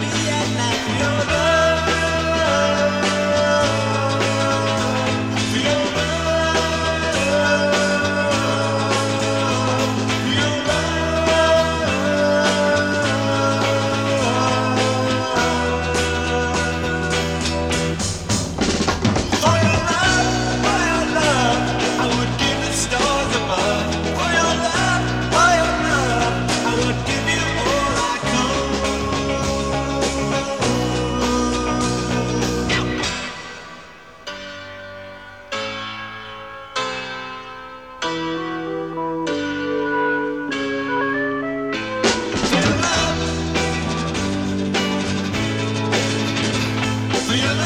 Be at night. Yeah.